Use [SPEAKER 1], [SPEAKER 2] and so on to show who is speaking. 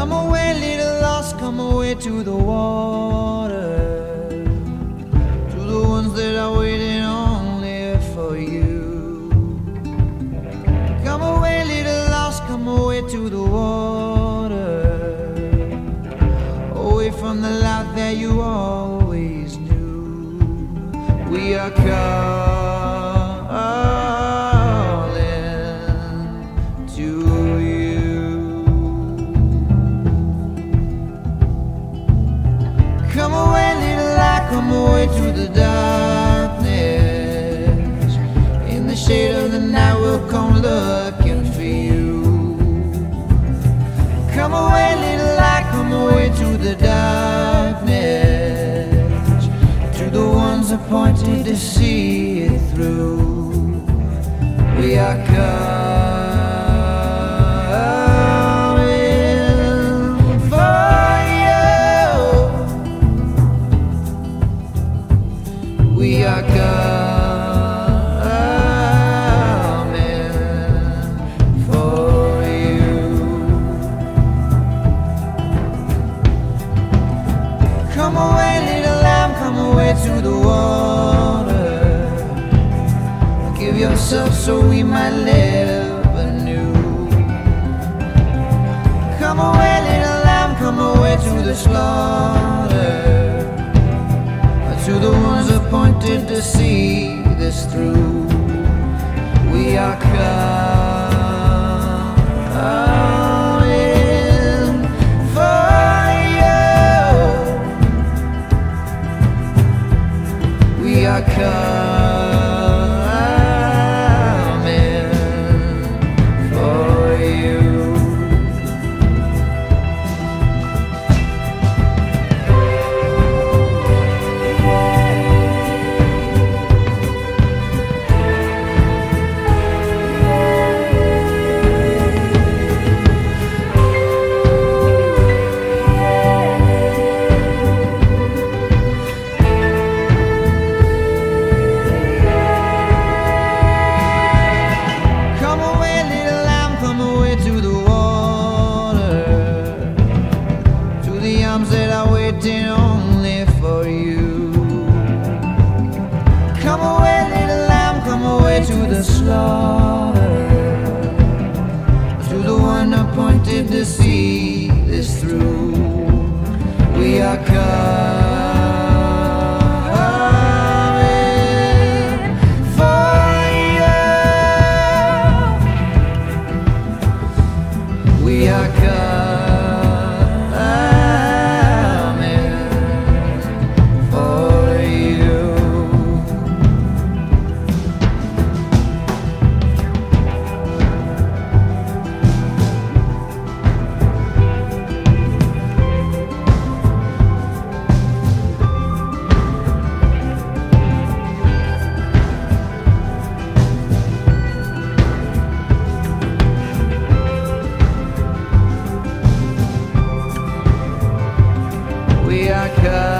[SPEAKER 1] Come away, little lost, come away to the water. To the ones that are waiting only for you. Come away, little lost, come away to the water. Away from the life that you always knew. We are calling to the darkness. In the shade of the night, we'll come looking for you. Come away, little light, come away to the darkness. To the ones appointed to see it through. We are coming We are coming for you. Come away, little lamb, come away to the water. Give yourself so we might live anew. Come away, little lamb, come away to the slaughter. wanted to see this through. We are cut. Appointed to see this through. America.